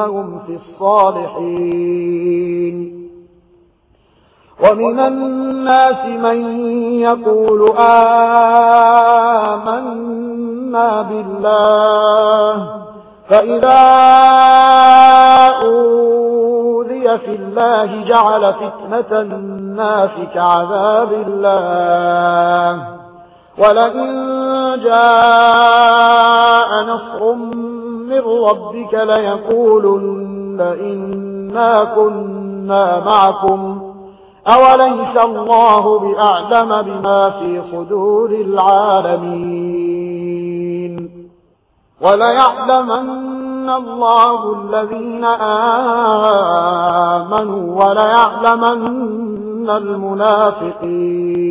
لندخلنهم في الصالحين ومن الناس من يقول آمنا بالله فإذا أوذي في الله جعل فتنة الناس كعذاب الله ولئن جاء نصر من ربك ليقولن إنا كنا معكم. أوليس الله بأعلم بما في صدور العالمين. وليعلمن الله الذين آمنوا وليعلمن المنافقين.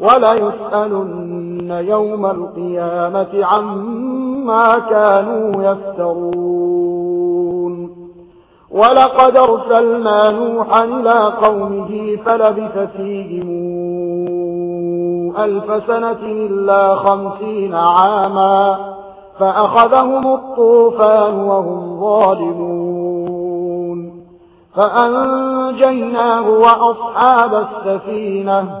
وليسألن يوم القيامة عما كانوا يفترون. ولقد ارسلنا نوحا إلى قومه فلبث فيهم ألف سنة إلا خمسين عاما فأخذهم الطوفان وهم ظالمون. فأنجيناه وأصحاب السفينة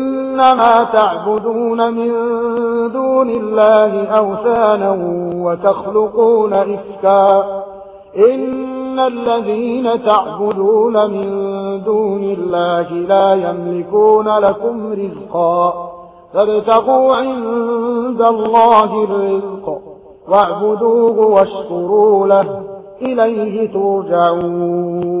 إنما تعبدون من دون الله أوثانا وتخلقون إفكا إن الذين تعبدون من دون الله لا يملكون لكم رزقا فابتغوا عند الله الرزق واعبدوه واشكروا له إليه ترجعون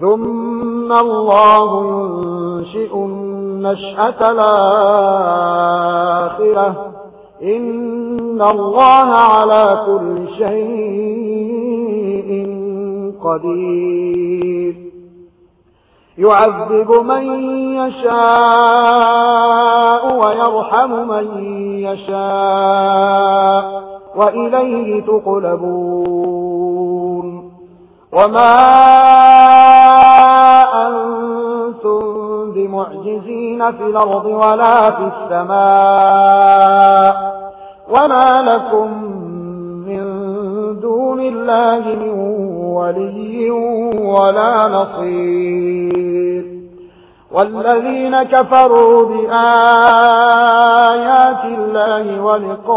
ثم الله ينشئ النشأة الآخرة إن الله على كل شيء قدير يعذب من يشاء ويرحم من يشاء وإليه تقلبون وما بمعجزين في الأرض ولا في السماء وما لكم من دون الله من ولي ولا نصير والذين كفروا بآيات الله ولقائه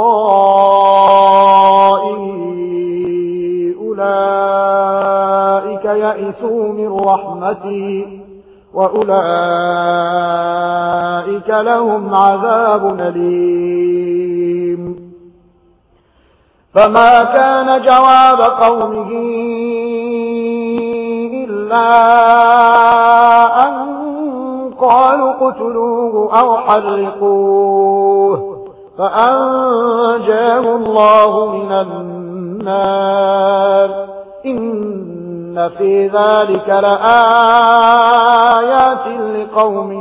أولئك يئسوا من رحمتي وأولئك أولئك لهم عذاب أليم فما كان جواب قومه إلا أن قالوا قتلوه أو حرقوه فأنجاه الله من النار إن في ذلك لآيات لقوم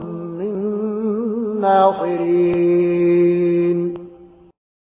الناصرين.